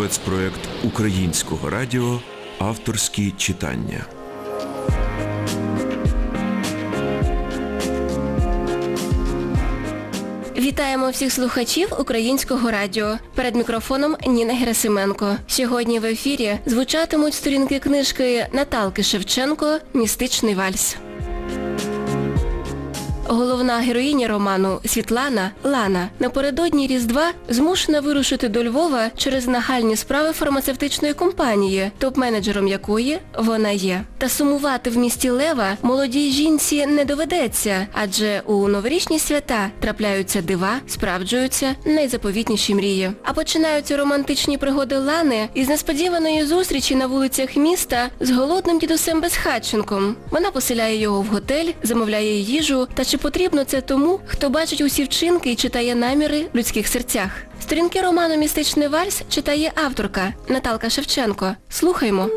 спецпроект Українського радіо Авторські читання. Вітаємо всіх слухачів українського радіо. Перед мікрофоном Ніна Герасименко. Сьогодні в ефірі звучатимуть сторінки книжки Наталки Шевченко Містичний вальс. Головна героїня роману Світлана Лана напередодні Різдва змушена вирушити до Львова через нагальні справи фармацевтичної компанії, топ-менеджером якої вона є. Та сумувати в місті Лева молодій жінці не доведеться, адже у новорічні свята трапляються дива, справджуються найзаповітніші мрії. А починаються романтичні пригоди Лани із несподіваної зустрічі на вулицях міста з голодним дідусем Безхатченком. Вона поселяє його в готель, замовляє їжу, та чи потрібно це тому, хто бачить усі вчинки і читає наміри в людських серцях. Сторінки роману Містичний вальс читає авторка Наталка Шевченко. Слухаймо.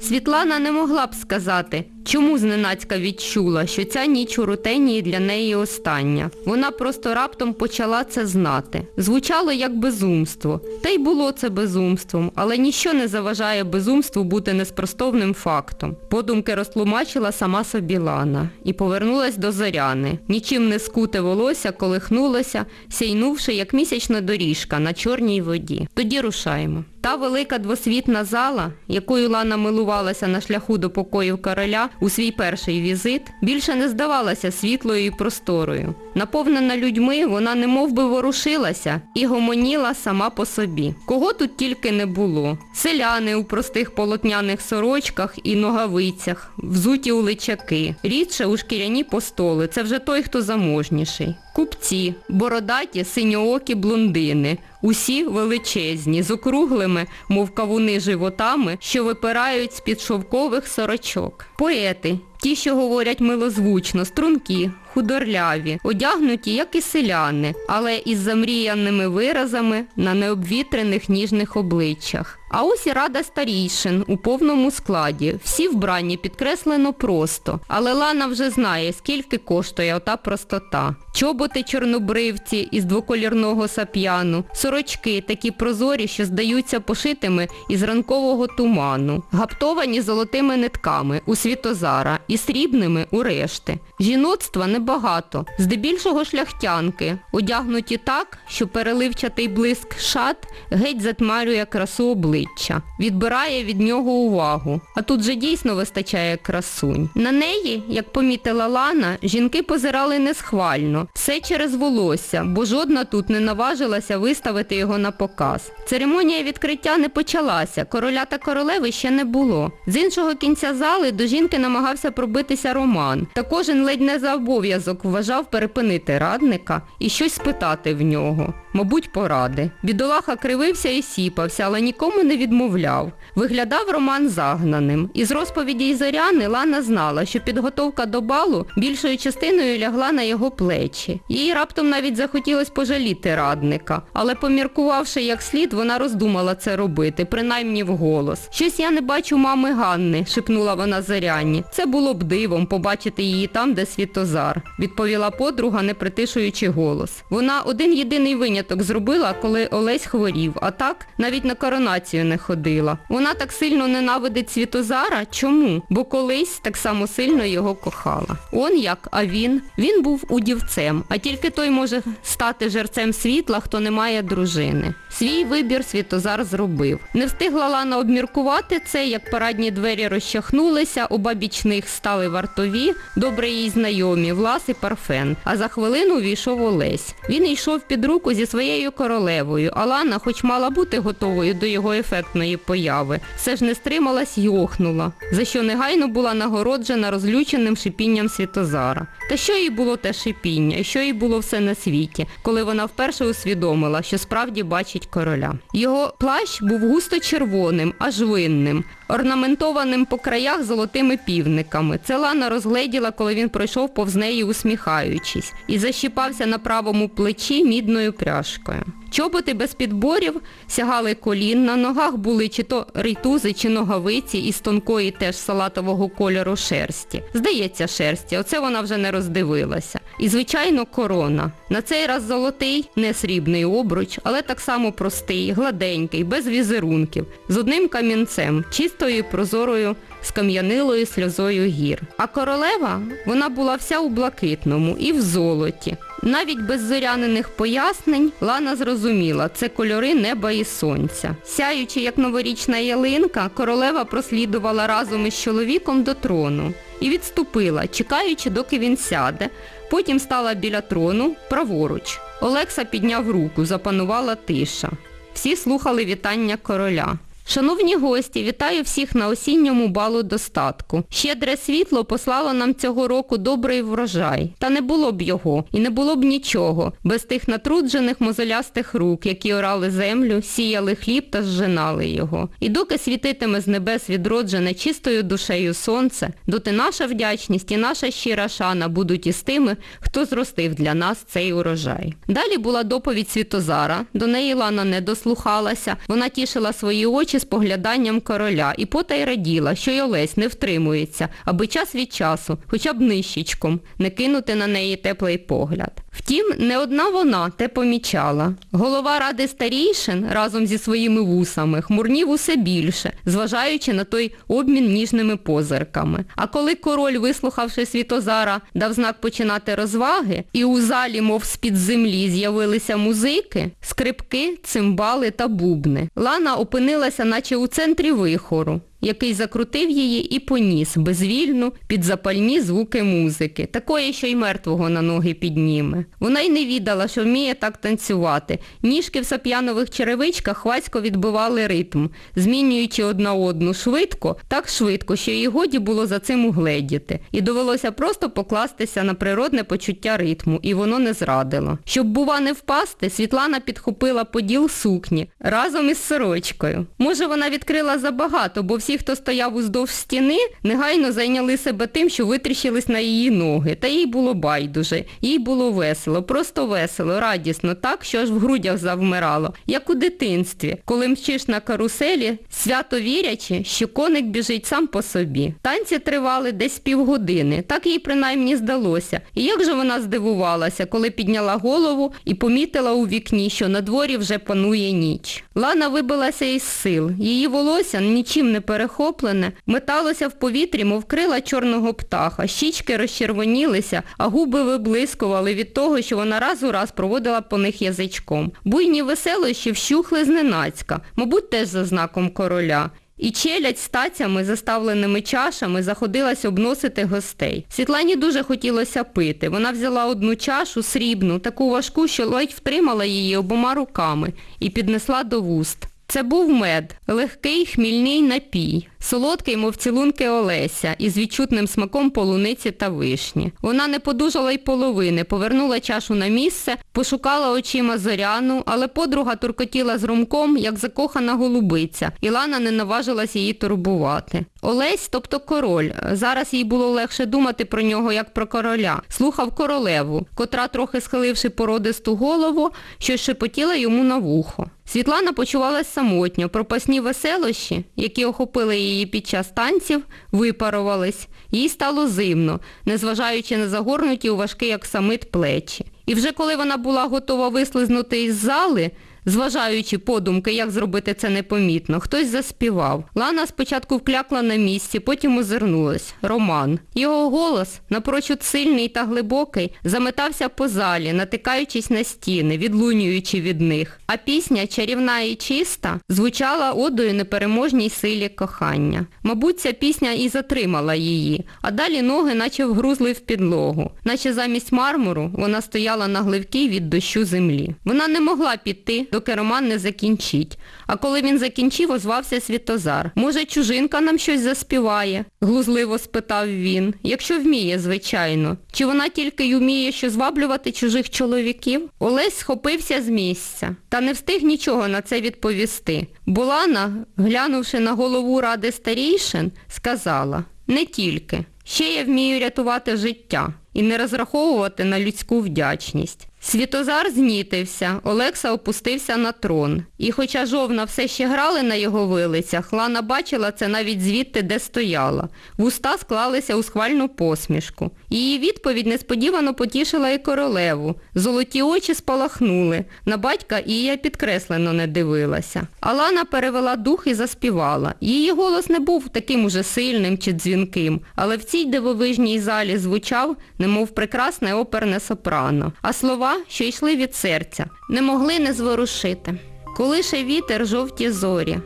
Світлана не могла б сказати, чому зненацька відчула, що ця ніч у рутенії для неї остання. Вона просто раптом почала це знати. Звучало як безумство. Та й було це безумством, але ніщо не заважає безумству бути неспростовним фактом. Подумки розтлумачила сама собі Лана і повернулась до Зоряни. Нічим не скуте волосся колихнулося, сяйнувши, як місячна доріжка на чорній воді. Тоді рушаємо. Та велика двосвітна зала, якою Лана милувалася на шляху до покоїв короля у свій перший візит, більше не здавалася світлою і просторою. Наповнена людьми, вона немов би ворушилася і гомоніла сама по собі. Кого тут тільки не було. Селяни у простих полотняних сорочках і ногавицях, взуті у личаки, рідше у шкіряні постоли, це вже той, хто заможніший. Купці, бородаті, синьоокі блондини, усі величезні, з округлими, мов кавуни животами, що випирають з-під шовкових сорочок. Поети, ті, що говорять милозвучно, струнки, худорляві, одягнуті, як і селяни, але із замріяними виразами на необвітрених ніжних обличчях. А ось і рада старійшин у повному складі. Всі вбрані підкреслено просто. Але Лана вже знає, скільки коштує ота простота. Чоботи чорнобривці із двоколірного сап'яну, сорочки такі прозорі, що здаються пошитими із ранкового туману, гаптовані золотими нитками у Світозара і срібними у решти. Жіноцтва небагато, здебільшого шляхтянки, одягнуті так, що переливчатий блиск шат геть затмарює красу обличчя, відбирає від нього увагу. А тут же дійсно вистачає красунь. На неї, як помітила Лана, жінки позирали несхвально, все через волосся, бо жодна тут не наважилася виставити його на показ. Церемонія відкриття не почалася, короля та королеви ще не було. З іншого кінця зали до жінки намагався пробитися Роман. Та кожен ледь не за обов'язок вважав перепинити радника і щось спитати в нього. Мабуть, поради. Бідолаха кривився і сіпався, але нікому не відмовляв. Виглядав Роман загнаним. Із розповідей Зоряни Лана знала, що підготовка до балу більшою частиною лягла на його плечі. Їй раптом навіть захотілось пожаліти радника. Але поміркувавши як слід, вона роздумала це робити, принаймні вголос. Щось я не бачу мами Ганни, шепнула вона Зоряні. Це було б дивом побачити її там, де Світозар, відповіла подруга, не притишуючи голос. Вона один єдиний виняток зробила, коли Олесь хворів, а так навіть на коронацію не ходила. Вона так сильно ненавидить Світозара? Чому? Бо колись так само сильно його кохала. Он як, а він? Він був удівцем, а тільки той може стати жерцем світла, хто не має дружини. Свій вибір Світозар зробив. Не встигла Лана обміркувати це, як парадні двері розчахнулися, обабіч них стали вартові, добре їй знайомі, Влас і Парфен. А за хвилину увійшов Олесь. Він йшов під руку зі своєю королевою, а Лана, хоч мала бути готовою до його ефектної появи, все ж не стрималась й охнула, за що негайно була нагороджена розлюченим шипінням Світозара. Та що їй було те шипіння, що їй було все на світі, коли вона вперше усвідомила, що справді бачить короля. Його плащ був густо червоним, аж винним, орнаментованим по краях золотими півниками. Це Лана розгледіла, коли він пройшов повз неї усміхаючись, і защіпався на правому плечі мідною пряжкою. Чоботи без підборів сягали колін, на ногах були чи то рейтузи, чи ногавиці із тонкої теж салатового кольору шерсті. Здається, шерсті, оце вона вже не роздивилася. І, звичайно, корона. На цей раз золотий, не срібний обруч, але так само простий, гладенький, без візерунків, з одним камінцем, чистою і прозорою, скам'янилою сльозою гір. А королева, вона була вся у блакитному і в золоті. Навіть без зорянених пояснень Лана зрозуміла, це кольори неба і сонця. Сяючи, як новорічна ялинка, королева прослідувала разом із чоловіком до трону і відступила, чекаючи, доки він сяде. Потім стала біля трону праворуч. Олекса підняв руку, запанувала тиша. Всі слухали вітання короля. Шановні гості, вітаю всіх на осінньому балу достатку. Щедре світло послало нам цього року добрий врожай. Та не було б його, і не було б нічого, без тих натруджених мозолястих рук, які орали землю, сіяли хліб та зжинали його. І доки світитиме з небес відроджене чистою душею сонце, доти наша вдячність і наша щира шана будуть із тими, хто зростив для нас цей урожай. Далі була доповідь Світозара, до неї Лана не дослухалася, вона тішила свої очі з погляданням короля і потай раділа, що й Олесь не втримується, аби час від часу, хоча б нищечком, не кинути на неї теплий погляд. Втім, не одна вона те помічала. Голова ради старійшин разом зі своїми вусами хмурнів усе більше, зважаючи на той обмін ніжними позирками. А коли король, вислухавши Світозара, дав знак починати розваги, і у залі, мов з-під землі, з'явилися музики, скрипки, цимбали та бубни. Лана опинилася наче у центрі вихору який закрутив її і поніс безвільну під запальні звуки музики, такої, що й мертвого на ноги підніме. Вона й не віддала, що вміє так танцювати. Ніжки в сап'янових черевичках хвацько відбивали ритм, змінюючи одна одну швидко, так швидко, що їй годі було за цим угледіти. І довелося просто покластися на природне почуття ритму, і воно не зрадило. Щоб, бува, не впасти, Світлана підхопила поділ сукні разом із сорочкою. Може, вона відкрила забагато, бо всі, хто стояв уздовж стіни, негайно зайняли себе тим, що витріщились на її ноги. Та їй було байдуже, їй було весело, просто весело, радісно, так, що аж в грудях завмирало, як у дитинстві, коли мчиш на каруселі, свято вірячи, що коник біжить сам по собі. Танці тривали десь півгодини, так їй принаймні здалося. І як же вона здивувалася, коли підняла голову і помітила у вікні, що на дворі вже панує ніч. Лана вибилася із сил, її волосся нічим не перехоплене, металося в повітрі, мов крила чорного птаха, щічки розчервонілися, а губи виблискували від того, що вона раз у раз проводила по них язичком. Буйні веселощі вщухли зненацька, мабуть, теж за знаком короля. І челядь з тацями, заставленими чашами, заходилась обносити гостей. Світлані дуже хотілося пити. Вона взяла одну чашу, срібну, таку важку, що ледь втримала її обома руками і піднесла до вуст. Це був мед, легкий хмільний напій, солодкий, мов цілунки Олеся, із відчутним смаком полуниці та вишні. Вона не подужала й половини, повернула чашу на місце, пошукала очима зоряну, але подруга туркотіла з румком, як закохана голубиця, і Лана не наважилась її турбувати. Олесь, тобто король, зараз їй було легше думати про нього, як про короля, слухав королеву, котра, трохи схиливши породисту голову, щось шепотіла йому на вухо. Світлана почувалась самотньо, пропасні веселощі, які охопили її під час танців, випарувались. Їй стало зимно, незважаючи на загорнуті у важкий як самит плечі. І вже коли вона була готова вислизнути із зали, Зважаючи подумки, як зробити це непомітно, хтось заспівав. Лана спочатку вклякла на місці, потім озирнулась. Роман. Його голос, напрочуд сильний та глибокий, заметався по залі, натикаючись на стіни, відлунюючи від них. А пісня, чарівна і чиста, звучала одою непереможній силі кохання. Мабуть, ця пісня і затримала її, а далі ноги наче вгрузли в підлогу. Наче замість мармуру вона стояла на гливкій від дощу землі. Вона не могла піти доки Роман не закінчить. А коли він закінчив, озвався Світозар. Може, чужинка нам щось заспіває? глузливо спитав він. Якщо вміє, звичайно. Чи вона тільки й уміє що зваблювати чужих чоловіків? Олесь схопився з місця, та не встиг нічого на це відповісти. Булана, глянувши на голову ради старійшин, сказала, не тільки. Ще я вмію рятувати життя і не розраховувати на людську вдячність. Світозар знітився, Олекса опустився на трон. І хоча жовна все ще грали на його вилицях, Лана бачила це навіть звідти, де стояла. Вуста склалися у схвальну посмішку. Її відповідь несподівано потішила і королеву. Золоті очі спалахнули. На батька Ія підкреслено не дивилася. А Лана перевела дух і заспівала. Її голос не був таким уже сильним чи дзвінким, але в цій дивовижній залі звучав, немов прекрасне оперне сопрано. А слова, що йшли від серця, не могли не зворушити. Колише вітер жовті зорі,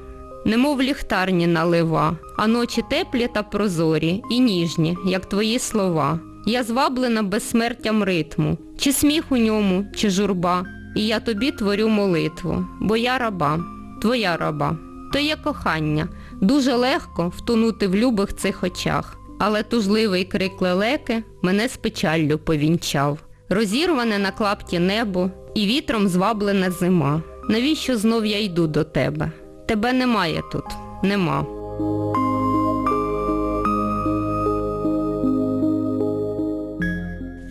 немов ліхтарні налива, а ночі теплі та прозорі і ніжні, як твої слова. Я зваблена безсмертям ритму, чи сміх у ньому, чи журба, і я тобі творю молитву, бо я раба, твоя раба. То є кохання, дуже легко втонути в любих цих очах, але тужливий крик лелеки мене з печаллю повінчав. Розірване на клапті небо і вітром зваблене зима. Навіщо знов я йду до тебе? Тебе немає тут, нема.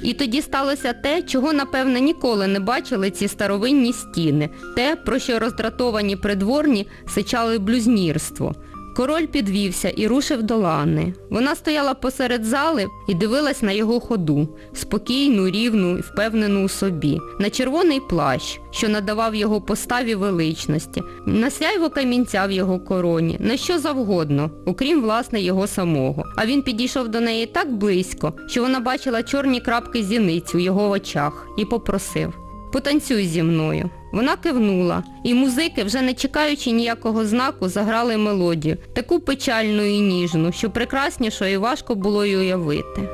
І тоді сталося те, чого, напевне, ніколи не бачили ці старовинні стіни, те, про що роздратовані придворні сичали блюзнірство. Король підвівся і рушив до Лани. Вона стояла посеред зали і дивилась на його ходу, спокійну, рівну і впевнену у собі, на червоний плащ, що надавав його поставі величності, на сяйво камінця в його короні, на що завгодно, окрім, власне, його самого. А він підійшов до неї так близько, що вона бачила чорні крапки зіниць у його очах і попросив «Потанцюй зі мною». Вона кивнула, і музики, вже не чекаючи ніякого знаку, заграли мелодію, таку печальну і ніжну, що прекраснішої важко було й уявити.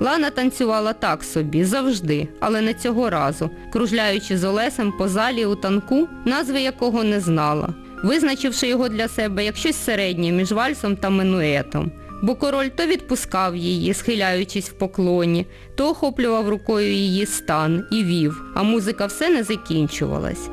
Лана танцювала так собі, завжди, але не цього разу, кружляючи з Олесем по залі у танку, назви якого не знала, визначивши його для себе як щось середнє між вальсом та минуетом. Бо король то відпускав її, схиляючись в поклоні, то охоплював рукою її стан і вів, а музика все не закінчувалась.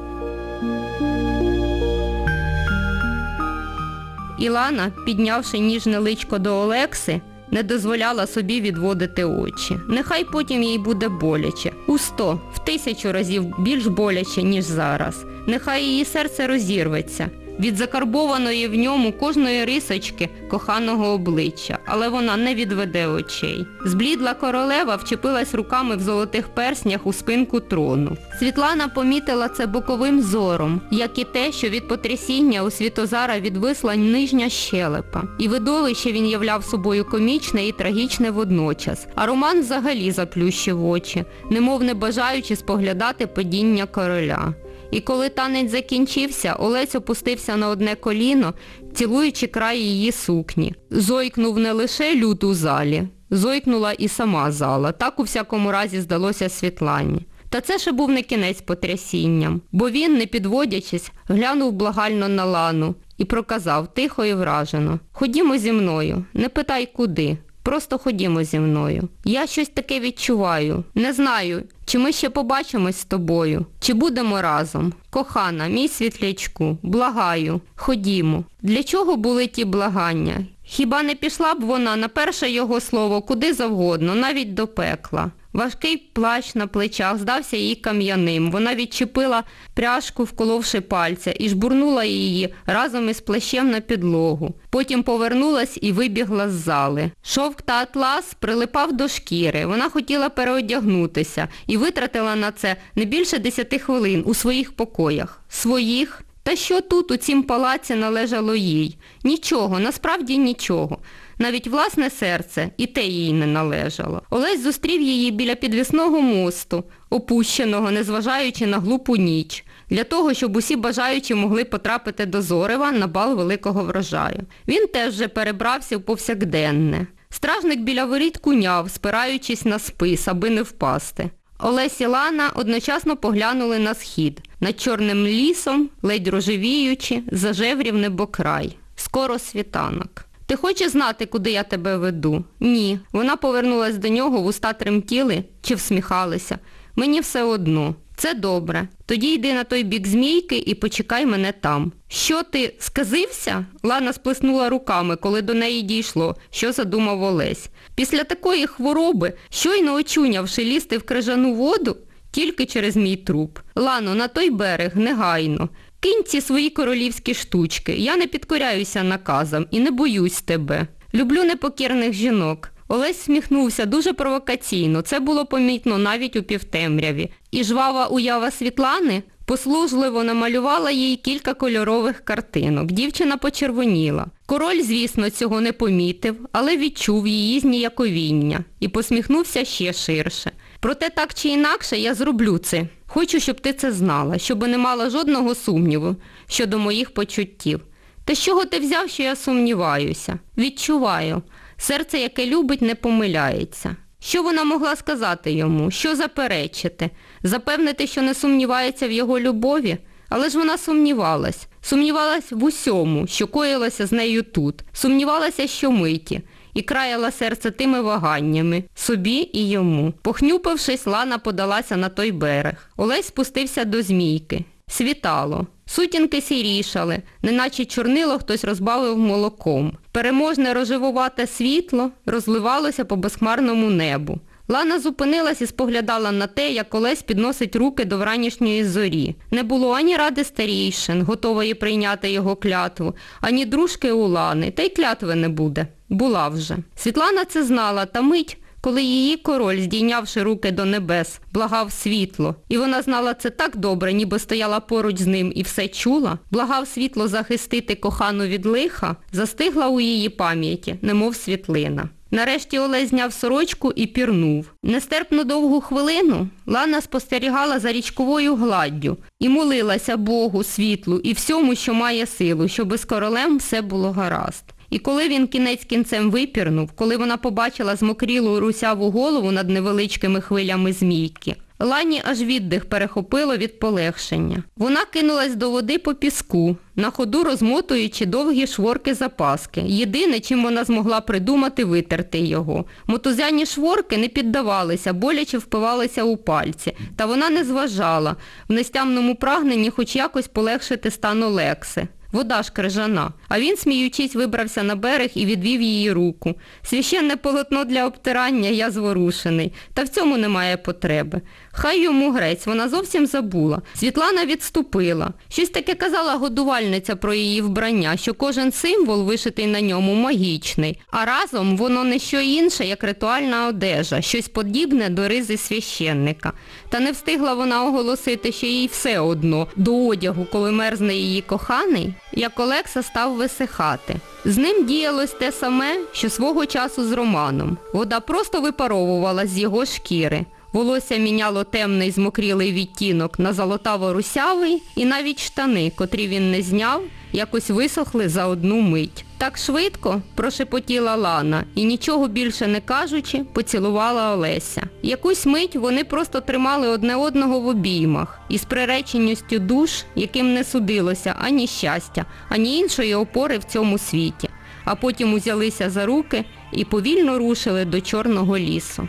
Ілана, піднявши ніжне личко до Олекси, не дозволяла собі відводити очі. Нехай потім їй буде боляче. У сто, в тисячу разів більш боляче, ніж зараз. Нехай її серце розірветься від закарбованої в ньому кожної рисочки коханого обличчя, але вона не відведе очей. Зблідла королева вчепилась руками в золотих перснях у спинку трону. Світлана помітила це боковим зором, як і те, що від потрясіння у Світозара відвисла нижня щелепа. І видовище він являв собою комічне і трагічне водночас, а Роман взагалі заплющив очі, немов не бажаючи споглядати падіння короля. І коли танець закінчився, Олесь опустився на одне коліно, цілуючи край її сукні. Зойкнув не лише люд у залі, зойкнула і сама зала. Так у всякому разі здалося Світлані. Та це ще був не кінець потрясінням, бо він, не підводячись, глянув благально на Лану і проказав тихо і вражено. Ходімо зі мною, не питай куди. Просто ходімо зі мною. Я щось таке відчуваю. Не знаю, чи ми ще побачимось з тобою, чи будемо разом. Кохана, мій світлячку, благаю, ходімо. Для чого були ті благання? Хіба не пішла б вона на перше його слово куди завгодно, навіть до пекла. Важкий плащ на плечах здався їй кам'яним. Вона відчепила пряжку, вколовши пальця, і жбурнула її разом із плащем на підлогу. Потім повернулась і вибігла з зали. Шовк та атлас прилипав до шкіри. Вона хотіла переодягнутися і витратила на це не більше десяти хвилин у своїх покоях. Своїх? Та що тут у цім палаці належало їй? Нічого, насправді нічого. Навіть власне серце і те їй не належало. Олесь зустрів її біля підвісного мосту, опущеного, незважаючи на глупу ніч, для того, щоб усі бажаючі могли потрапити до Зорева на бал великого врожаю. Він теж вже перебрався в повсякденне. Стражник біля воріт куняв, спираючись на спис, аби не впасти. Олесь і Лана одночасно поглянули на схід. Над чорним лісом, ледь рожевіючи, зажеврів небокрай. Скоро світанок. Ти хочеш знати, куди я тебе веду? Ні. Вона повернулась до нього, вуста тремтіли чи всміхалися. Мені все одно. Це добре. Тоді йди на той бік змійки і почекай мене там. Що ти, сказився? Лана сплеснула руками, коли до неї дійшло, що задумав Олесь. Після такої хвороби, щойно очунявши лізти в крижану воду, тільки через мій труп. Лано, на той берег, негайно. Кинь ці свої королівські штучки. Я не підкоряюся наказам і не боюсь тебе. Люблю непокірних жінок. Олесь сміхнувся дуже провокаційно, це було помітно навіть у півтемряві. І жвава уява Світлани послужливо намалювала їй кілька кольорових картинок. Дівчина почервоніла. Король, звісно, цього не помітив, але відчув її зніяковіння і посміхнувся ще ширше. Проте так чи інакше я зроблю це. Хочу, щоб ти це знала, щоб не мала жодного сумніву щодо моїх почуттів. Та з чого ти взяв, що я сумніваюся? Відчуваю. Серце, яке любить, не помиляється. Що вона могла сказати йому? Що заперечити? Запевнити, що не сумнівається в його любові? Але ж вона сумнівалась. Сумнівалась в усьому, що коїлося з нею тут. Сумнівалася щомиті. І краяла серце тими ваганнями, собі і йому. Похнюпившись, Лана подалася на той берег. Олесь спустився до змійки. Світало. Сутінки сірішали, неначе чорнило хтось розбавив молоком. Переможне рожевувате світло розливалося по безхмарному небу. Лана зупинилась і споглядала на те, як Олесь підносить руки до вранішньої зорі. Не було ані ради старійшин, готової прийняти його клятву, ані дружки у Лани, та й клятви не буде. Була вже. Світлана це знала, та мить, коли її король, здійнявши руки до небес, благав світло. І вона знала це так добре, ніби стояла поруч з ним і все чула, благав світло захистити кохану від лиха, застигла у її пам'яті, немов світлина. Нарешті Олесь зняв сорочку і пірнув. Нестерпно довгу хвилину Лана спостерігала за річковою гладдю і молилася Богу, світлу і всьому, що має силу, щоби з королем все було гаразд. І коли він кінець кінцем випірнув, коли вона побачила змокрілу русяву голову над невеличкими хвилями змійки, Лані аж віддих перехопило від полегшення. Вона кинулась до води по піску, на ходу розмотуючи довгі шворки запаски. Єдине, чим вона змогла придумати, витерти його. Мотузяні шворки не піддавалися, боляче впивалися у пальці. Та вона не зважала, в нестямному прагненні хоч якось полегшити стан Олекси. Вода ж крижана. А він, сміючись, вибрався на берег і відвів її руку. Священне полотно для обтирання, я зворушений. Та в цьому немає потреби. Хай йому грець, вона зовсім забула. Світлана відступила. Щось таке казала годувальниця про її вбрання, що кожен символ, вишитий на ньому, магічний. А разом воно не що інше, як ритуальна одежа, щось подібне до ризи священника. Та не встигла вона оголосити, що їй все одно до одягу, коли мерзне її коханий, як Олекса став висихати. З ним діялось те саме, що свого часу з Романом. Вода просто випаровувала з його шкіри. Волосся міняло темний змокрілий відтінок на золотаво-русявий, і навіть штани, котрі він не зняв, якось висохли за одну мить. Так швидко прошепотіла Лана і нічого більше не кажучи, поцілувала Олеся. Якусь мить вони просто тримали одне одного в обіймах із приреченістю душ, яким не судилося ані щастя, ані іншої опори в цьому світі. А потім узялися за руки і повільно рушили до Чорного лісу.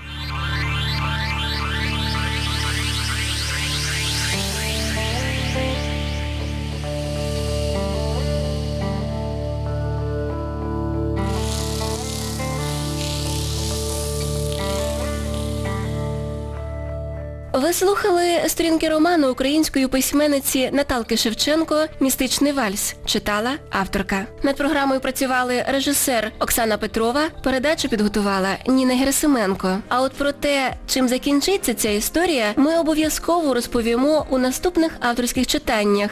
Ви слухали сторінки роману української письменниці Наталки Шевченко «Містичний вальс». Читала авторка. Над програмою працювали режисер Оксана Петрова, передачу підготувала Ніна Герасименко. А от про те, чим закінчиться ця історія, ми обов'язково розповімо у наступних авторських читаннях.